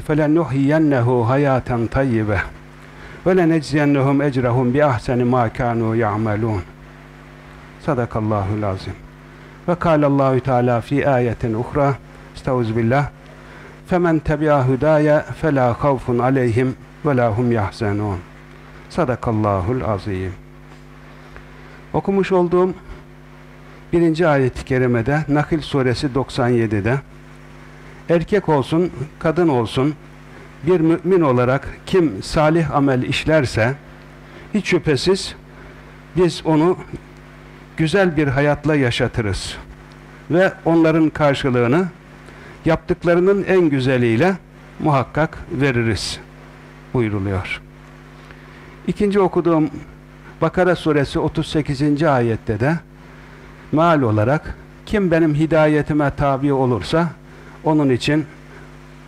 felenuhyiyennehu hayaten tayyibe ve lenecziyennehum ecrahum bi ahseni ma kanu ya'malun. Sadakallahul azim. Ve kâlallahu teâlâ fi ayetin uhra. Femen tebi'a hudaya fela havfun aleyhim ve la hum yahzenun. Sadakallahul azim. Okumuş olduğum birinci ayet-i kerimede Nakil suresi 97'de erkek olsun, kadın olsun bir mümin olarak kim salih amel işlerse hiç şüphesiz biz onu güzel bir hayatla yaşatırız ve onların karşılığını yaptıklarının en güzeliyle muhakkak veririz buyuruluyor. İkinci okuduğum Bakara suresi 38. ayette de mal olarak kim benim hidayetime tabi olursa onun için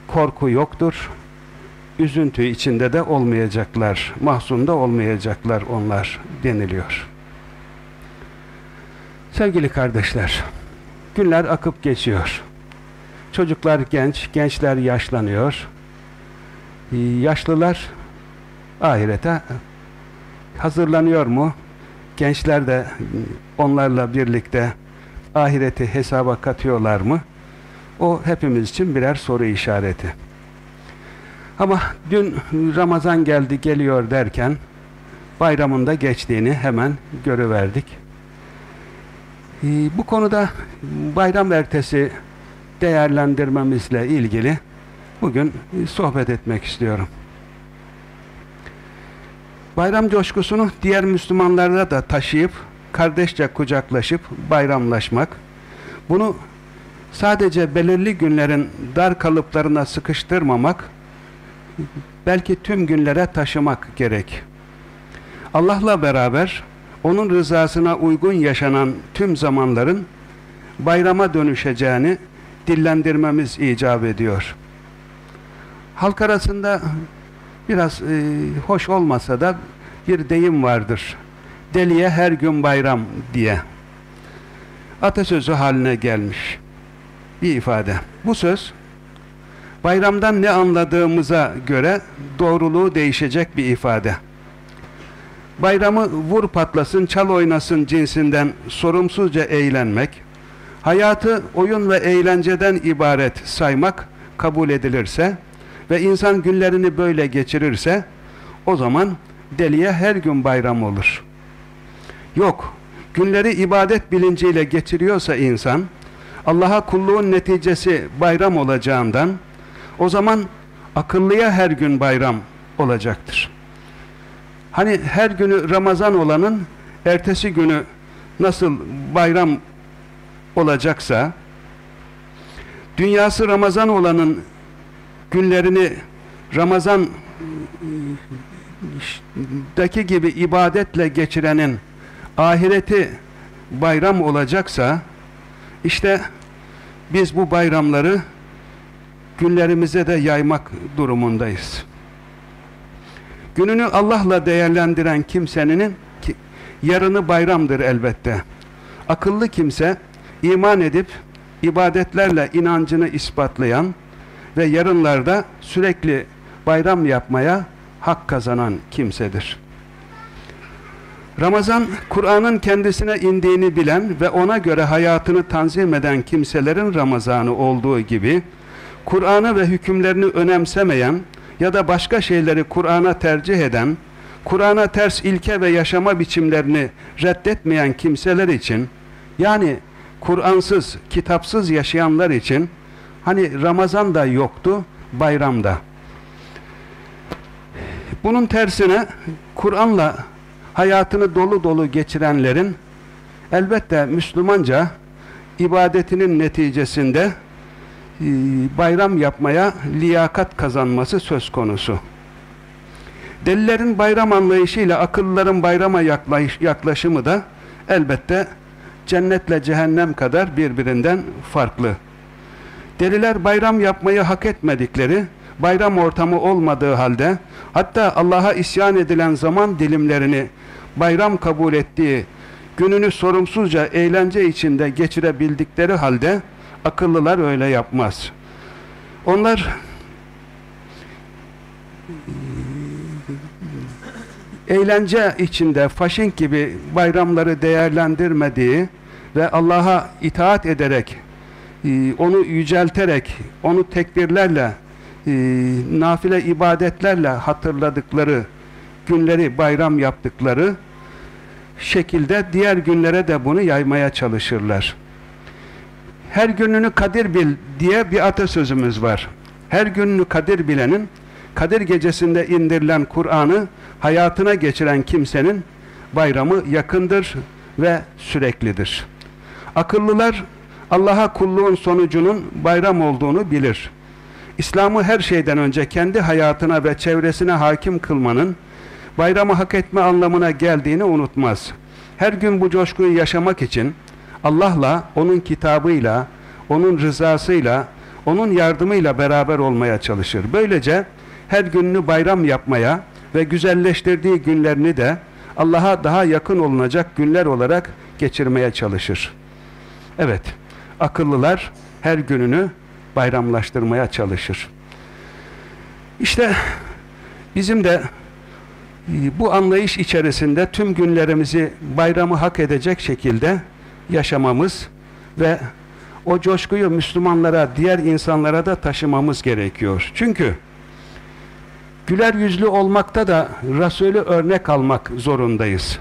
korku yoktur. Üzüntü içinde de olmayacaklar. Mahzunda olmayacaklar onlar deniliyor. Sevgili kardeşler, günler akıp geçiyor. Çocuklar genç, gençler yaşlanıyor. Yaşlılar ahirete hazırlanıyor mu? Gençler de onlarla birlikte ahireti hesaba katıyorlar mı? O hepimiz için birer soru işareti. Ama dün Ramazan geldi geliyor derken bayramında geçtiğini hemen görüverdik. Ee, bu konuda bayram ertesi değerlendirmemizle ilgili bugün sohbet etmek istiyorum. Bayram coşkusunu diğer Müslümanlara da taşıyıp kardeşçe kucaklaşıp bayramlaşmak, bunu sadece belirli günlerin dar kalıplarına sıkıştırmamak, belki tüm günlere taşımak gerek. Allah'la beraber onun rızasına uygun yaşanan tüm zamanların bayrama dönüşeceğini dillendirmemiz icap ediyor. Halk arasında biraz e, hoş olmasa da bir deyim vardır. Deliye her gün bayram diye. Atasözü haline gelmiş bir ifade. Bu söz bayramdan ne anladığımıza göre doğruluğu değişecek bir ifade. Bayramı vur patlasın, çal oynasın cinsinden sorumsuzca eğlenmek, hayatı oyun ve eğlenceden ibaret saymak kabul edilirse ve insan günlerini böyle geçirirse o zaman deliye her gün bayram olur. Yok, günleri ibadet bilinciyle geçiriyorsa insan, Allah'a kulluğun neticesi bayram olacağından o zaman akıllıya her gün bayram olacaktır. Hani her günü Ramazan olanın ertesi günü nasıl bayram olacaksa dünyası Ramazan olanın günlerini Ramazan daki gibi ibadetle geçirenin ahireti bayram olacaksa işte biz bu bayramları günlerimize de yaymak durumundayız. Gününü Allah'la değerlendiren kimsenin ki, yarını bayramdır elbette. Akıllı kimse iman edip ibadetlerle inancını ispatlayan ve yarınlarda sürekli bayram yapmaya hak kazanan kimsedir. Ramazan, Kur'an'ın kendisine indiğini bilen ve ona göre hayatını tanzim eden kimselerin Ramazanı olduğu gibi, Kur'an'ı ve hükümlerini önemsemeyen, ya da başka şeyleri Kur'an'a tercih eden, Kur'an'a ters ilke ve yaşama biçimlerini reddetmeyen kimseler için, yani Kur'ansız, kitapsız yaşayanlar için, hani Ramazan da yoktu, bayramda. Bunun tersine Kur'an'la hayatını dolu dolu geçirenlerin elbette Müslümanca ibadetinin neticesinde e, bayram yapmaya liyakat kazanması söz konusu. Delilerin bayram anlayışıyla akıllıların bayrama yaklaş, yaklaşımı da elbette cennetle cehennem kadar birbirinden farklı. Deliler bayram yapmayı hak etmedikleri, bayram ortamı olmadığı halde, hatta Allah'a isyan edilen zaman dilimlerini bayram kabul ettiği, gününü sorumsuzca eğlence içinde geçirebildikleri halde, akıllılar öyle yapmaz. Onlar eğlence içinde faşink gibi bayramları değerlendirmediği ve Allah'a itaat ederek e, onu yücelterek onu tekbirlerle e, nafile ibadetlerle hatırladıkları günleri bayram yaptıkları şekilde diğer günlere de bunu yaymaya çalışırlar. Her gününü kadir bil diye bir atasözümüz var. Her gününü kadir bilenin Kadir gecesinde indirilen Kur'an'ı hayatına geçiren kimsenin bayramı yakındır ve süreklidir. Akıllılar Allah'a kulluğun sonucunun bayram olduğunu bilir. İslam'ı her şeyden önce kendi hayatına ve çevresine hakim kılmanın bayramı hak etme anlamına geldiğini unutmaz. Her gün bu coşkuyu yaşamak için Allah'la, O'nun kitabıyla, O'nun rızasıyla, O'nun yardımıyla beraber olmaya çalışır. Böylece her gününü bayram yapmaya ve güzelleştirdiği günlerini de Allah'a daha yakın olunacak günler olarak geçirmeye çalışır. Evet, akıllılar her gününü bayramlaştırmaya çalışır. İşte bizim de e, bu anlayış içerisinde tüm günlerimizi bayramı hak edecek şekilde yaşamamız ve o coşkuyu Müslümanlara, diğer insanlara da taşımamız gerekiyor. Çünkü güler yüzlü olmakta da Resulü örnek almak zorundayız.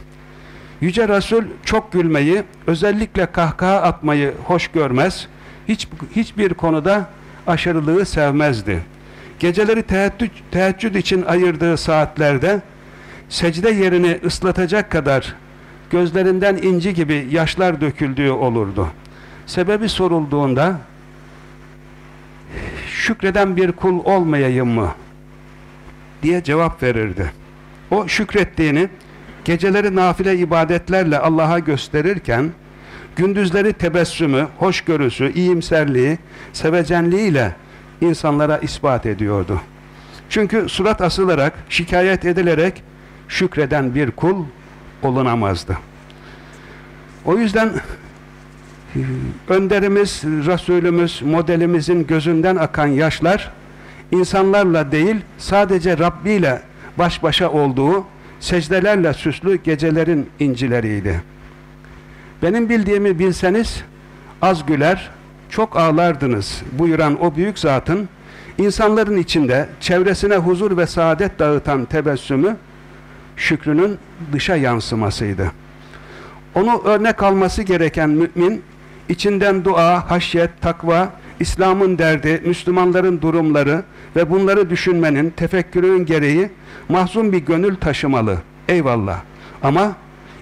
Yüce Resul çok gülmeyi, özellikle kahkaha atmayı hoş görmez, hiç, hiçbir konuda aşırılığı sevmezdi. Geceleri teheccüd, teheccüd için ayırdığı saatlerde secde yerini ıslatacak kadar gözlerinden inci gibi yaşlar döküldüğü olurdu. Sebebi sorulduğunda şükreden bir kul olmayayım mı? diye cevap verirdi. O şükrettiğini geceleri nafile ibadetlerle Allah'a gösterirken gündüzleri tebessümü, hoşgörüsü, iyimserliği, sevecenliğiyle insanlara ispat ediyordu. Çünkü surat asılarak, şikayet edilerek şükreden bir kul olunamazdı. O yüzden önderimiz, Resulümüz, modelimizin gözünden akan yaşlar insanlarla değil sadece Rabbi ile baş başa olduğu secdelerle süslü gecelerin incileriydi. Benim bildiğimi bilseniz az güler, çok ağlardınız buyuran o büyük zatın insanların içinde çevresine huzur ve saadet dağıtan tebessümü şükrünün dışa yansımasıydı. Onu örnek alması gereken mümin içinden dua, haşyet, takva, İslam'ın derdi, Müslümanların durumları ve bunları düşünmenin, tefekkürün gereği mahzun bir gönül taşımalı. Eyvallah. Ama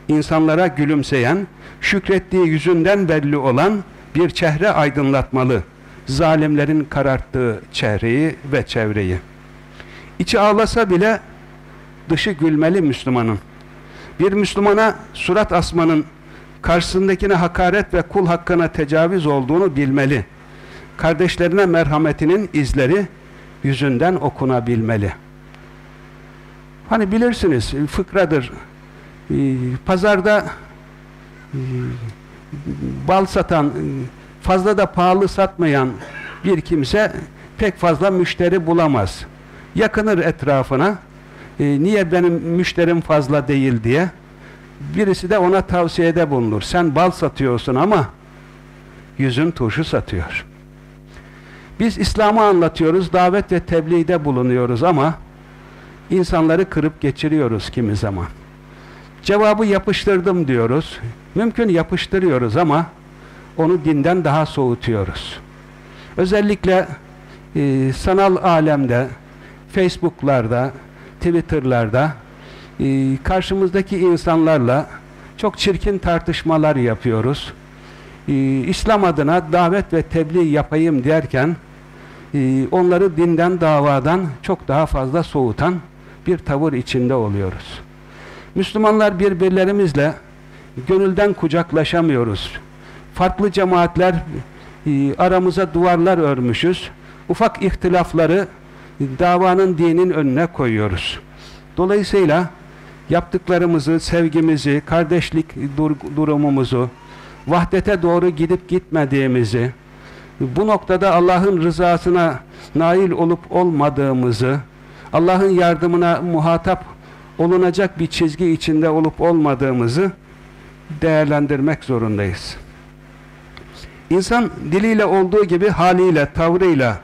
insanlara gülümseyen, şükrettiği yüzünden belli olan bir çehre aydınlatmalı. Zalimlerin kararttığı çehreyi ve çevreyi. İçi ağlasa bile dışı gülmeli Müslümanın. Bir Müslümana surat asmanın karşısındakine hakaret ve kul hakkına tecavüz olduğunu bilmeli. Kardeşlerine merhametinin izleri yüzünden okunabilmeli. Hani bilirsiniz fıkradır. Ee, pazarda bal satan, fazla da pahalı satmayan bir kimse pek fazla müşteri bulamaz. Yakınır etrafına. E, niye benim müşterim fazla değil diye. Birisi de ona tavsiyede bulunur. Sen bal satıyorsun ama yüzün turşu satıyor. Biz İslam'ı anlatıyoruz, davet ve tebliğde bulunuyoruz ama insanları kırıp geçiriyoruz kimi zaman. Cevabı yapıştırdım diyoruz. Mümkün yapıştırıyoruz ama onu dinden daha soğutuyoruz. Özellikle e, sanal alemde, Facebook'larda, Twitter'larda e, karşımızdaki insanlarla çok çirkin tartışmalar yapıyoruz. E, İslam adına davet ve tebliğ yapayım derken e, onları dinden, davadan çok daha fazla soğutan bir tavır içinde oluyoruz. Müslümanlar birbirlerimizle gönülden kucaklaşamıyoruz. Farklı cemaatler e, aramıza duvarlar örmüşüz. Ufak ihtilafları davanın dinin önüne koyuyoruz. Dolayısıyla yaptıklarımızı, sevgimizi, kardeşlik dur durumumuzu, vahdete doğru gidip gitmediğimizi, bu noktada Allah'ın rızasına nail olup olmadığımızı, Allah'ın yardımına muhatap olunacak bir çizgi içinde olup olmadığımızı değerlendirmek zorundayız. İnsan diliyle olduğu gibi haliyle, tavrıyla,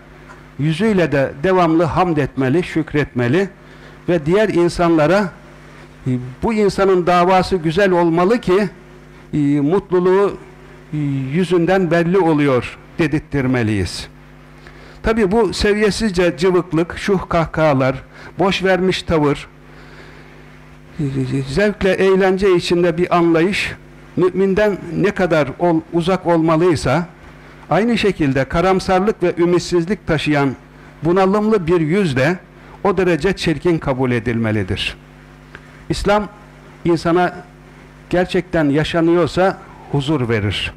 yüzüyle de devamlı hamd etmeli, şükretmeli ve diğer insanlara e, bu insanın davası güzel olmalı ki e, mutluluğu e, yüzünden belli oluyor dedirttirmeliyiz. Tabi bu seviyesizce cıvıklık, şuh kahkahalar, boş vermiş tavır, zevkle eğlence içinde bir anlayış müminden ne kadar ol, uzak olmalıysa aynı şekilde karamsarlık ve ümitsizlik taşıyan bunalımlı bir yüzle o derece çirkin kabul edilmelidir. İslam insana gerçekten yaşanıyorsa huzur verir.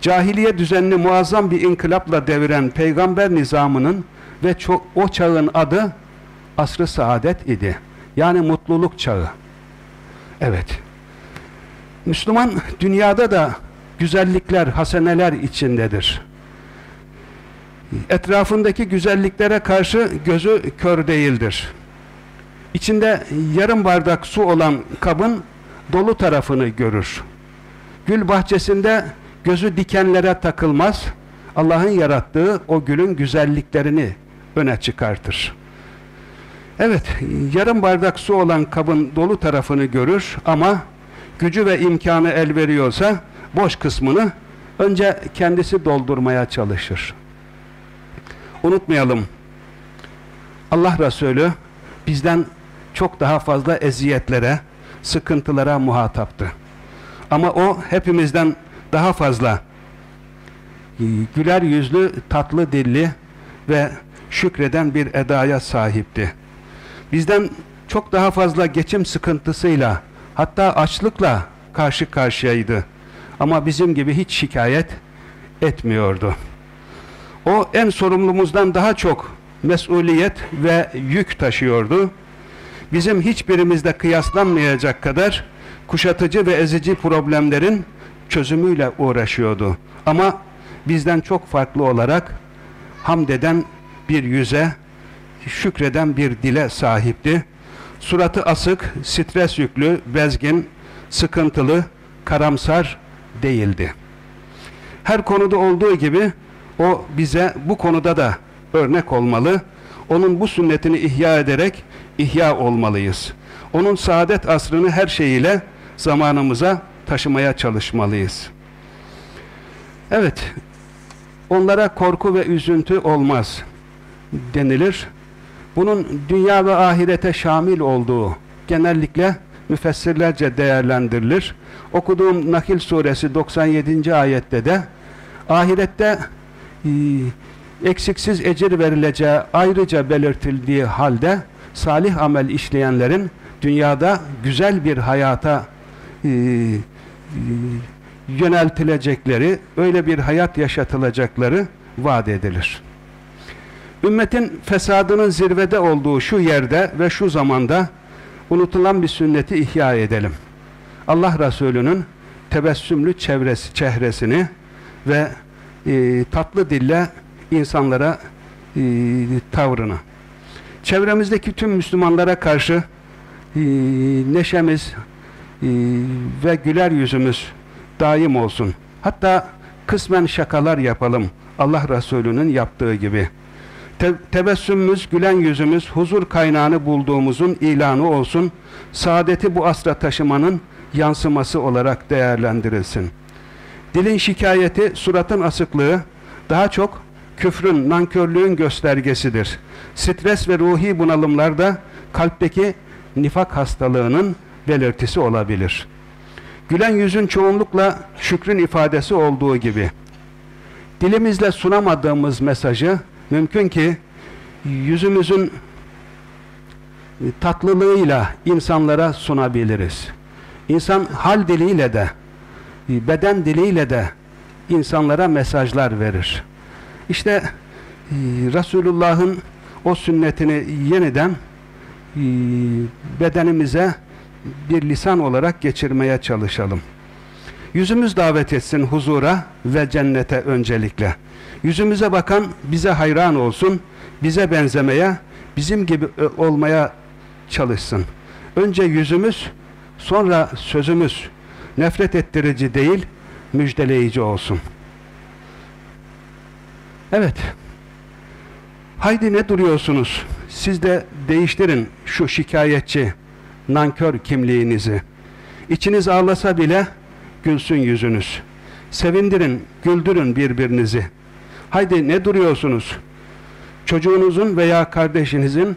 Cahiliye düzenini muazzam bir inkılapla deviren peygamber nizamının ve o çağın adı asr-ı saadet idi. Yani mutluluk çağı. Evet. Müslüman dünyada da güzellikler, haseneler içindedir. Etrafındaki güzelliklere karşı gözü kör değildir. İçinde yarım bardak su olan kabın dolu tarafını görür. Gül bahçesinde gözü dikenlere takılmaz. Allah'ın yarattığı o gülün güzelliklerini öne çıkartır. Evet, yarım bardak su olan kabın dolu tarafını görür ama gücü ve imkanı el veriyorsa boş kısmını önce kendisi doldurmaya çalışır. Unutmayalım, Allah Resulü bizden çok daha fazla eziyetlere, sıkıntılara muhataptı. Ama o hepimizden daha fazla e, güler yüzlü, tatlı dilli ve şükreden bir edaya sahipti. Bizden çok daha fazla geçim sıkıntısıyla, hatta açlıkla karşı karşıyaydı. Ama bizim gibi hiç şikayet etmiyordu. O en sorumlumuzdan daha çok mesuliyet ve yük taşıyordu. Bizim hiçbirimizde kıyaslanmayacak kadar kuşatıcı ve ezici problemlerin çözümüyle uğraşıyordu. Ama bizden çok farklı olarak hamd eden bir yüze, şükreden bir dile sahipti. Suratı asık, stres yüklü, bezgin, sıkıntılı, karamsar değildi. Her konuda olduğu gibi o bize bu konuda da örnek olmalı. Onun bu sünnetini ihya ederek ihya olmalıyız. Onun saadet asrını her şeyiyle zamanımıza taşımaya çalışmalıyız. Evet, onlara korku ve üzüntü olmaz denilir. Bunun dünya ve ahirete şamil olduğu genellikle müfessirlerce değerlendirilir. Okuduğum Nakil suresi 97. ayette de ahirette e, eksiksiz ecir verileceği ayrıca belirtildiği halde salih amel işleyenlerin dünyada güzel bir hayata e, e, yöneltilecekleri, öyle bir hayat yaşatılacakları vaat edilir. Ümmetin fesadının zirvede olduğu şu yerde ve şu zamanda unutulan bir sünneti ihya edelim. Allah Resulü'nün tebessümlü çevresi, çehresini ve e, tatlı dille insanlara e, tavrını. Çevremizdeki tüm Müslümanlara karşı e, neşemiz e, ve güler yüzümüz daim olsun. Hatta kısmen şakalar yapalım. Allah Resulü'nün yaptığı gibi. Te tebessümümüz, gülen yüzümüz, huzur kaynağını bulduğumuzun ilanı olsun. Saadeti bu asra taşımanın yansıması olarak değerlendirilsin. Dilin şikayeti, suratın asıklığı daha çok küfrün, nankörlüğün göstergesidir. Stres ve ruhi bunalımlar da kalpteki nifak hastalığının belirtisi olabilir. Gülen yüzün çoğunlukla şükrün ifadesi olduğu gibi dilimizle sunamadığımız mesajı mümkün ki yüzümüzün tatlılığıyla insanlara sunabiliriz. İnsan hal diliyle de beden diliyle de insanlara mesajlar verir. İşte e, Resulullah'ın o sünnetini yeniden e, bedenimize bir lisan olarak geçirmeye çalışalım. Yüzümüz davet etsin huzura ve cennete öncelikle. Yüzümüze bakan bize hayran olsun, bize benzemeye, bizim gibi olmaya çalışsın. Önce yüzümüz, sonra sözümüz nefret ettirici değil, müjdeleyici olsun. Evet. Haydi ne duruyorsunuz? Siz de değiştirin şu şikayetçi, nankör kimliğinizi. İçiniz ağlasa bile gülsün yüzünüz. Sevindirin, güldürün birbirinizi. Haydi ne duruyorsunuz? Çocuğunuzun veya kardeşinizin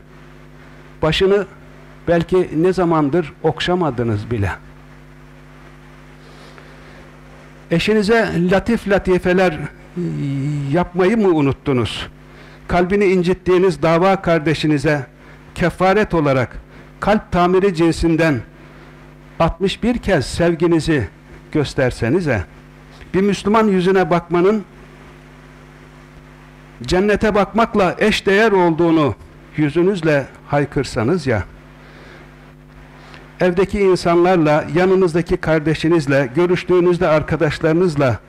başını belki ne zamandır okşamadınız bile. Eşinize latif latifeler yapmayı mı unuttunuz? Kalbini incittiğiniz dava kardeşinize kefaret olarak kalp tamiri cinsinden 61 kez sevginizi göstersenize bir Müslüman yüzüne bakmanın cennete bakmakla eş değer olduğunu yüzünüzle haykırsanız ya. Evdeki insanlarla, yanınızdaki kardeşinizle, görüştüğünüzde arkadaşlarınızla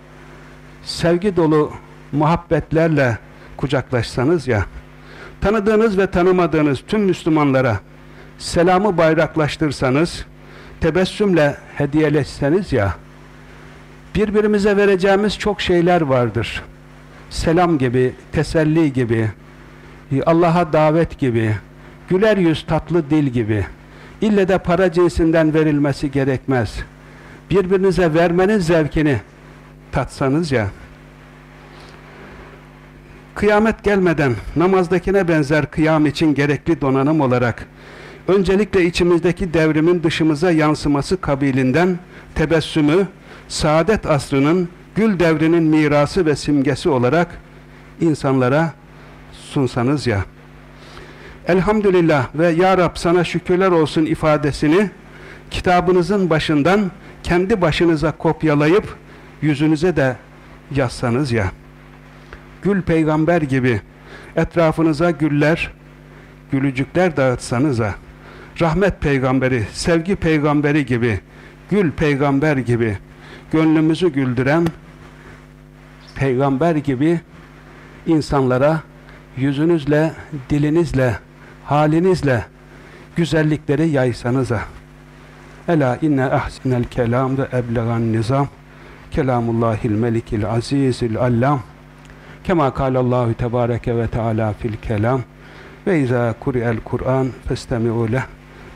sevgi dolu muhabbetlerle kucaklaşsanız ya. Tanıdığınız ve tanımadığınız tüm Müslümanlara selamı bayraklaştırsanız tebessümle hediyeleşseniz ya birbirimize vereceğimiz çok şeyler vardır. Selam gibi, teselli gibi, Allah'a davet gibi, güler yüz tatlı dil gibi ille de para cinsinden verilmesi gerekmez. Birbirinize vermenin zevkini tatsanız ya kıyamet gelmeden namazdakine benzer kıyam için gerekli donanım olarak öncelikle içimizdeki devrimin dışımıza yansıması kabilinden tebessümü saadet asrının gül devrinin mirası ve simgesi olarak insanlara sunsanız ya. Elhamdülillah ve Ya Rab sana şükürler olsun ifadesini kitabınızın başından kendi başınıza kopyalayıp yüzünüze de yazsanız ya. Gül peygamber gibi etrafınıza güller gülücükler dağıtsanız ya rahmet peygamberi, sevgi peygamberi gibi gül peygamber gibi gönlümüzü güldüren peygamber gibi insanlara yüzünüzle, dilinizle, halinizle güzellikleri yaysanıza. Ela inne ahsinel kelam ve eblegan nizam. Kelamullahil melikil azizil allam. Kema kalallahu tebareke ve teala fil kelam. Ve izâ kuri'el Kur'an festemi'u leh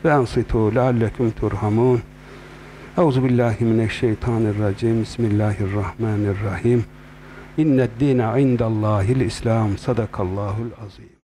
ve ansitu leallekum turhamun Euzu billahi mineşşeytanirracim. Bismillahirrahmanirrahim. İnned dîne indallâhil İslam Sadakallahul azim